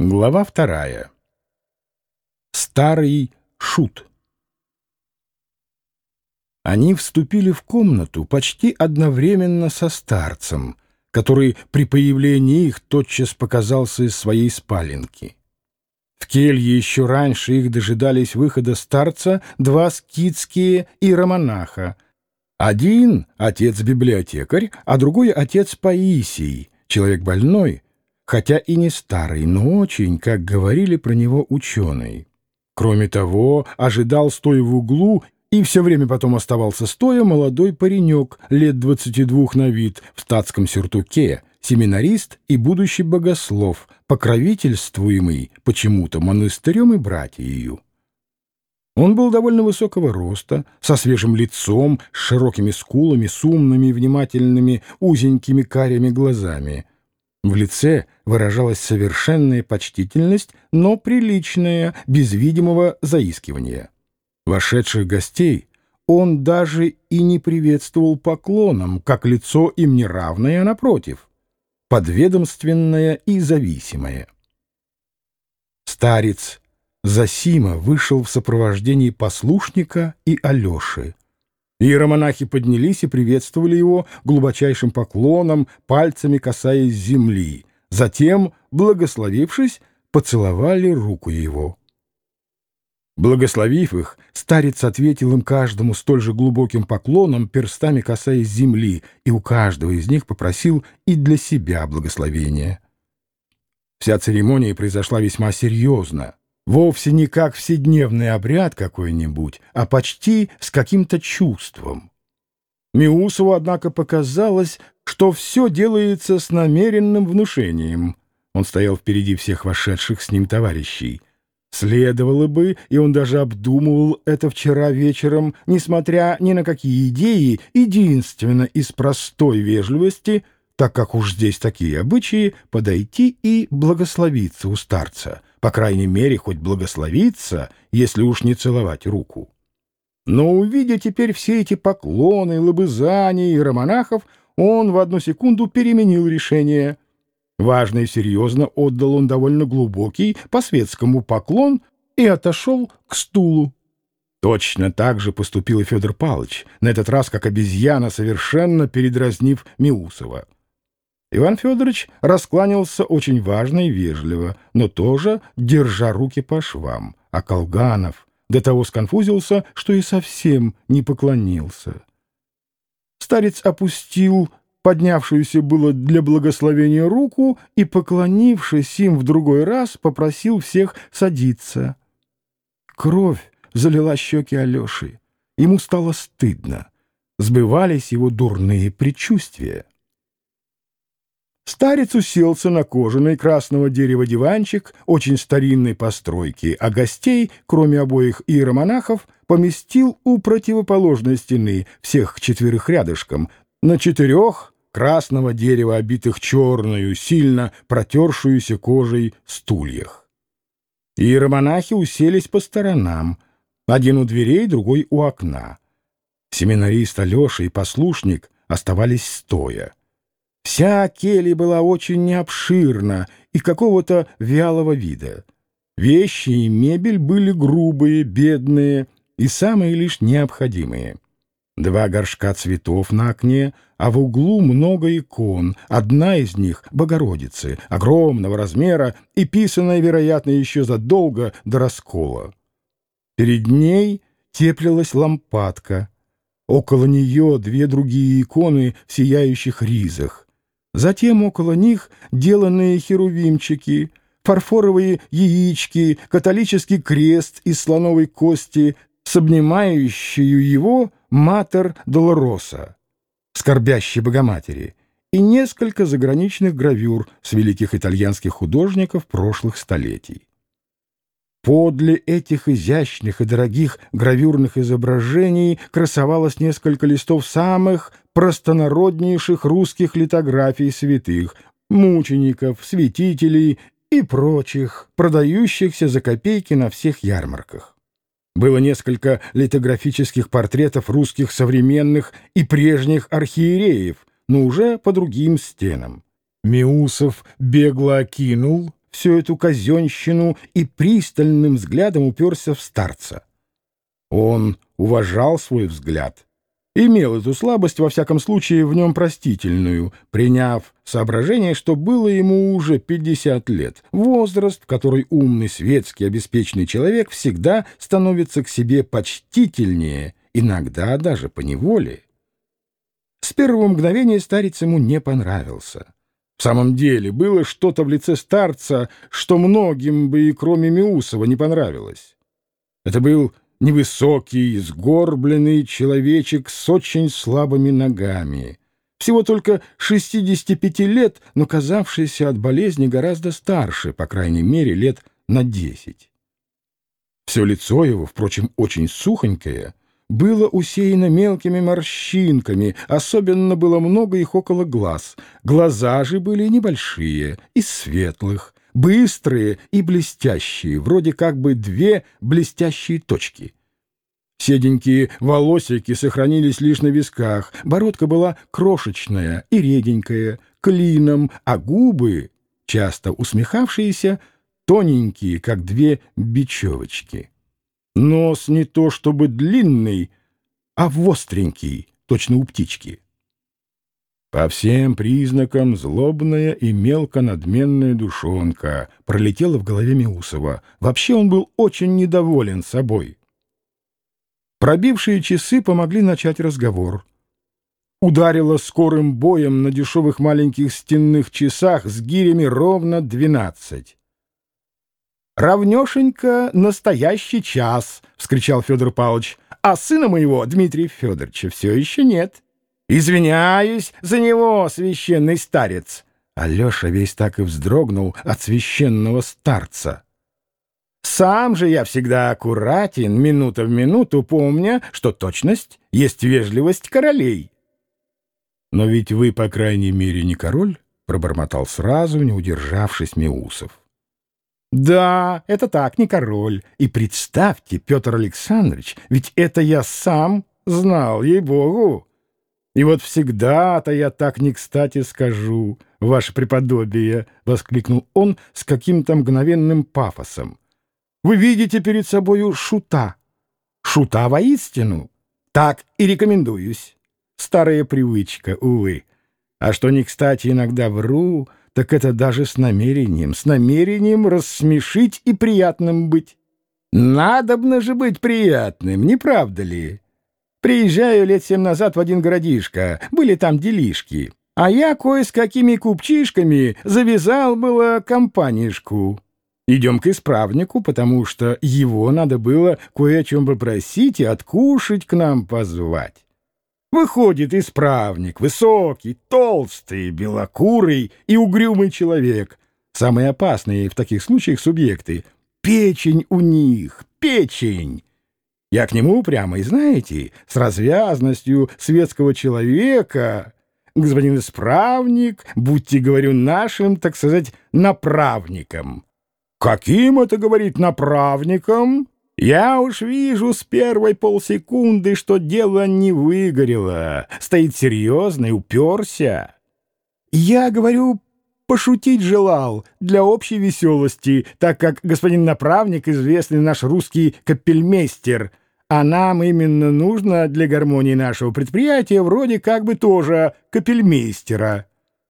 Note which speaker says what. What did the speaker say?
Speaker 1: Глава вторая. Старый шут. Они вступили в комнату почти одновременно со старцем, который при появлении их тотчас показался из своей спаленки. В келье еще раньше их дожидались выхода старца два скидские иеромонаха. Один — отец-библиотекарь, а другой — отец Паисий, человек больной — хотя и не старый, но очень, как говорили про него ученые. Кроме того, ожидал, стоя в углу, и все время потом оставался стоя молодой паренек, лет двадцати двух на вид, в статском сюртуке, семинарист и будущий богослов, покровительствуемый почему-то монастырем и братьею. Он был довольно высокого роста, со свежим лицом, с широкими скулами, с умными внимательными узенькими карими глазами — в лице выражалась совершенная почтительность, но приличная, без видимого заискивания. Вошедших гостей он даже и не приветствовал поклоном, как лицо им неравное, а напротив, подведомственное и зависимое. Старец Засима вышел в сопровождении послушника и Алеши. Иеромонахи поднялись и приветствовали его глубочайшим поклоном, пальцами касаясь земли. Затем, благословившись, поцеловали руку его. Благословив их, старец ответил им каждому столь же глубоким поклоном, перстами касаясь земли, и у каждого из них попросил и для себя благословения. Вся церемония произошла весьма серьезно вовсе не как вседневный обряд какой-нибудь, а почти с каким-то чувством. Миусову, однако, показалось, что все делается с намеренным внушением. Он стоял впереди всех вошедших с ним товарищей. Следовало бы, и он даже обдумывал это вчера вечером, несмотря ни на какие идеи, единственно из простой вежливости, так как уж здесь такие обычаи, подойти и благословиться у старца — по крайней мере, хоть благословиться, если уж не целовать руку. Но увидя теперь все эти поклоны, лобызания и романахов, он в одну секунду переменил решение. Важно и серьезно отдал он довольно глубокий по-светскому поклон и отошел к стулу. Точно так же поступил и Федор Павлович, на этот раз как обезьяна, совершенно передразнив Миусова. Иван Федорович раскланялся очень важно и вежливо, но тоже держа руки по швам, а Колганов до того сконфузился, что и совсем не поклонился. Старец опустил поднявшуюся было для благословения руку и, поклонившись им в другой раз, попросил всех садиться. Кровь залила щеки Алеши. Ему стало стыдно. Сбывались его дурные предчувствия. Старец уселся на кожаный красного дерева диванчик очень старинной постройки, а гостей, кроме обоих иеромонахов, поместил у противоположной стены, всех четверых рядышком, на четырех красного дерева, обитых черную, сильно протершуюся кожей стульях. Иеромонахи уселись по сторонам, один у дверей, другой у окна. Семинарист Алеша и послушник оставались стоя. Вся келья была очень необширна и какого-то вялого вида. Вещи и мебель были грубые, бедные и самые лишь необходимые. Два горшка цветов на окне, а в углу много икон. Одна из них — Богородицы, огромного размера и писанная, вероятно, еще задолго до раскола. Перед ней теплилась лампадка. Около нее две другие иконы в сияющих ризах. Затем около них деланные херувимчики, фарфоровые яички, католический крест из слоновой кости с обнимающую его матер Долороса, скорбящей Богоматери, и несколько заграничных гравюр с великих итальянских художников прошлых столетий. Подле этих изящных и дорогих гравюрных изображений красовалось несколько листов самых простонароднейших русских литографий святых, мучеников, святителей и прочих, продающихся за копейки на всех ярмарках. Было несколько литографических портретов русских современных и прежних архиереев, но уже по другим стенам. Миусов бегло окинул всю эту казенщину и пристальным взглядом уперся в старца. Он уважал свой взгляд, имел эту слабость, во всяком случае, в нем простительную, приняв соображение, что было ему уже 50 лет, возраст, в который умный, светский, обеспеченный человек всегда становится к себе почтительнее, иногда даже по неволе. С первого мгновения старец ему не понравился. В самом деле, было что-то в лице старца, что многим бы и кроме Миусова не понравилось. Это был невысокий, сгорбленный человечек с очень слабыми ногами. Всего только 65 лет, но казавшийся от болезни гораздо старше, по крайней мере, лет на 10. Все лицо его, впрочем, очень сухонькое, было усеяно мелкими морщинками, особенно было много их около глаз. Глаза же были небольшие, из светлых, быстрые и блестящие, вроде как бы две блестящие точки. Седенькие волосики сохранились лишь на висках, бородка была крошечная и реденькая, клином, а губы, часто усмехавшиеся, тоненькие, как две бечевочки. Нос не то чтобы длинный, а востренький, точно у птички. По всем признакам злобная и мелко надменная душонка пролетела в голове Миусова. Вообще он был очень недоволен собой. Пробившие часы помогли начать разговор. Ударило скорым боем на дешевых маленьких стенных часах с гирями ровно двенадцать. «Равнешенько настоящий час!» — вскричал Федор Павлович. «А сына моего, Дмитрия Федоровича, все еще нет. Извиняюсь за него, священный старец!» Алеша весь так и вздрогнул от священного старца. «Сам же я всегда аккуратен, минута в минуту, помня, что точность есть вежливость королей». «Но ведь вы, по крайней мере, не король?» — пробормотал сразу, не удержавшись Миусов. Да, это так, не король. И представьте, Петр Александрович, ведь это я сам знал, ей-богу. И вот всегда-то я так не кстати скажу, ваше преподобие, — воскликнул он с каким-то мгновенным пафосом. Вы видите перед собою шута. Шута воистину. Так и рекомендуюсь. Старая привычка, увы. А что не кстати иногда вру, так это даже с намерением, с намерением рассмешить и приятным быть. Надобно же быть приятным, не правда ли? Приезжаю лет семь назад в один городишко, были там делишки, а я кое с какими купчишками завязал было компанишку. Идем к исправнику, потому что его надо было кое о чем попросить и откушать к нам позвать. Выходит исправник, высокий, толстый, белокурый и угрюмый человек. Самые опасные в таких случаях субъекты. Печень у них, печень. Я к нему прямо и, знаете, с развязностью светского человека, господин исправник, будьте, говорю, нашим, так сказать, направником. Каким это, говорит, направником? Я уж вижу с первой полсекунды, что дело не выгорело. Стоит серьезный, уперся. Я, говорю, пошутить желал для общей веселости, так как господин направник, известный наш русский капельмейстер, а нам именно нужно для гармонии нашего предприятия вроде как бы тоже капельмейстера.